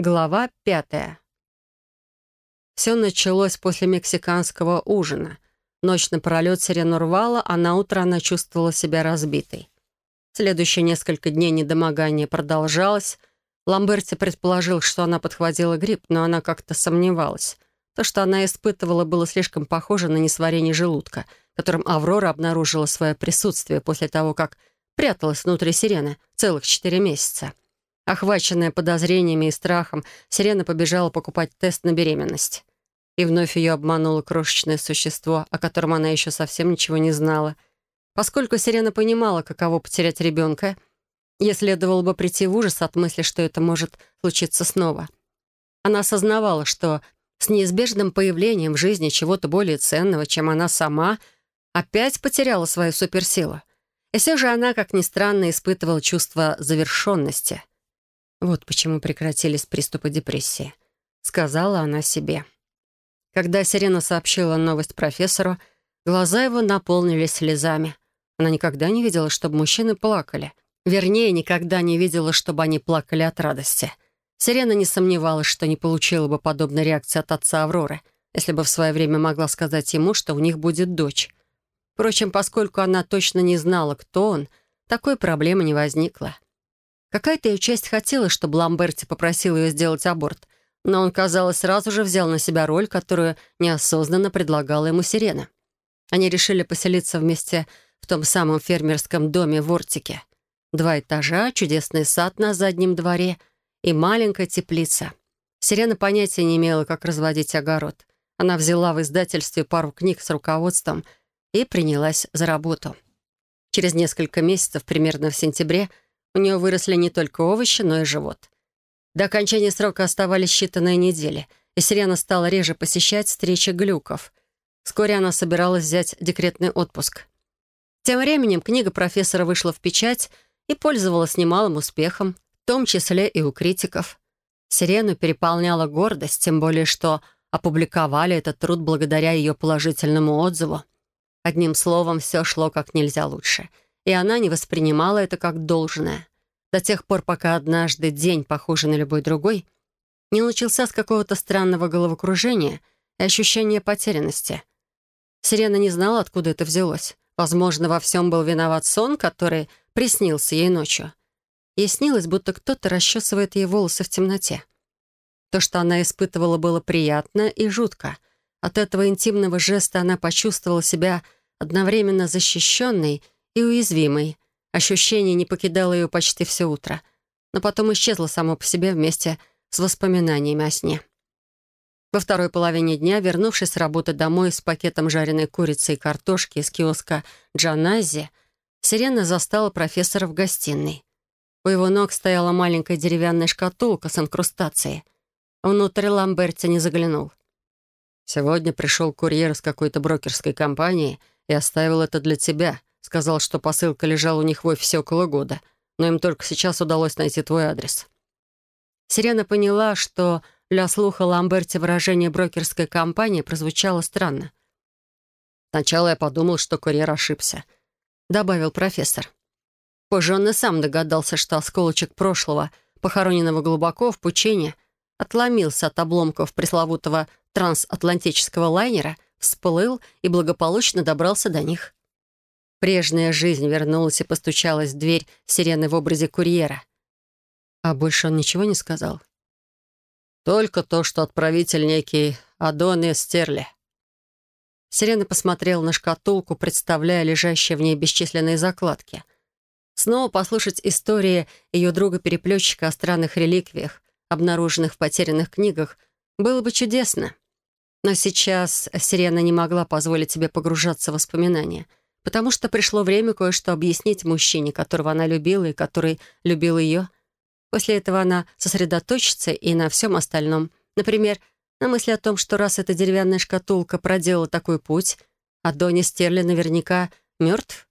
Глава пятая. Все началось после мексиканского ужина. Ночь напролет сирену рвала, а на утро она чувствовала себя разбитой. Следующие несколько дней недомогание продолжалось. Ламберти предположил, что она подхватила грипп, но она как-то сомневалась. То, что она испытывала, было слишком похоже на несварение желудка, которым Аврора обнаружила свое присутствие после того, как пряталась внутри сирены целых четыре месяца. Охваченная подозрениями и страхом, Сирена побежала покупать тест на беременность. И вновь ее обмануло крошечное существо, о котором она еще совсем ничего не знала. Поскольку Сирена понимала, каково потерять ребенка, ей следовало бы прийти в ужас от мысли, что это может случиться снова. Она осознавала, что с неизбежным появлением в жизни чего-то более ценного, чем она сама, опять потеряла свою суперсилу. И все же она, как ни странно, испытывала чувство завершенности — вот почему прекратились приступы депрессии. Сказала она себе. Когда Сирена сообщила новость профессору, глаза его наполнились слезами. Она никогда не видела, чтобы мужчины плакали. Вернее, никогда не видела, чтобы они плакали от радости. Сирена не сомневалась, что не получила бы подобной реакции от отца Авроры, если бы в свое время могла сказать ему, что у них будет дочь. Впрочем, поскольку она точно не знала, кто он, такой проблемы не возникло. Какая-то ее часть хотела, чтобы Ламберти попросил ее сделать аборт, но он, казалось, сразу же взял на себя роль, которую неосознанно предлагала ему Сирена. Они решили поселиться вместе в том самом фермерском доме в Ортике. Два этажа, чудесный сад на заднем дворе и маленькая теплица. Сирена понятия не имела, как разводить огород. Она взяла в издательстве пару книг с руководством и принялась за работу. Через несколько месяцев, примерно в сентябре, у нее выросли не только овощи, но и живот. До окончания срока оставались считанные недели, и Сирена стала реже посещать встречи глюков. Вскоре она собиралась взять декретный отпуск. Тем временем книга профессора вышла в печать и пользовалась немалым успехом, в том числе и у критиков. Сирену переполняла гордость, тем более что опубликовали этот труд благодаря ее положительному отзыву. Одним словом, все шло как нельзя лучше — и она не воспринимала это как должное. До тех пор, пока однажды день, похожий на любой другой, не начался с какого-то странного головокружения и ощущения потерянности. Сирена не знала, откуда это взялось. Возможно, во всем был виноват сон, который приснился ей ночью. Ей снилось, будто кто-то расчесывает ей волосы в темноте. То, что она испытывала, было приятно и жутко. От этого интимного жеста она почувствовала себя одновременно защищенной и уязвимой. Ощущение не покидало ее почти все утро, но потом исчезло само по себе вместе с воспоминаниями о сне. Во второй половине дня, вернувшись с работы домой с пакетом жареной курицы и картошки из киоска Джанази, Сирена застала профессора в гостиной. У его ног стояла маленькая деревянная шкатулка с инкрустацией. Внутрь Ламберти не заглянул. «Сегодня пришел курьер из какой-то брокерской компании и оставил это для тебя», Сказал, что посылка лежала у них в офисе около года, но им только сейчас удалось найти твой адрес. Сирена поняла, что для слуха Ламберти выражение брокерской компании прозвучало странно. «Сначала я подумал, что курьер ошибся», — добавил профессор. Позже он и сам догадался, что осколочек прошлого, похороненного глубоко в пучине, отломился от обломков пресловутого трансатлантического лайнера, всплыл и благополучно добрался до них. Прежняя жизнь вернулась и постучалась в дверь сирены в образе курьера. А больше он ничего не сказал? Только то, что отправитель некий Адони Стерли. Сирена посмотрела на шкатулку, представляя лежащие в ней бесчисленные закладки. Снова послушать истории ее друга-переплетчика о странных реликвиях, обнаруженных в потерянных книгах, было бы чудесно. Но сейчас Сирена не могла позволить себе погружаться в воспоминания — потому что пришло время кое-что объяснить мужчине, которого она любила и который любил ее. После этого она сосредоточится и на всем остальном. Например, на мысли о том, что раз эта деревянная шкатулка проделала такой путь, а Донни Стерли наверняка мертв,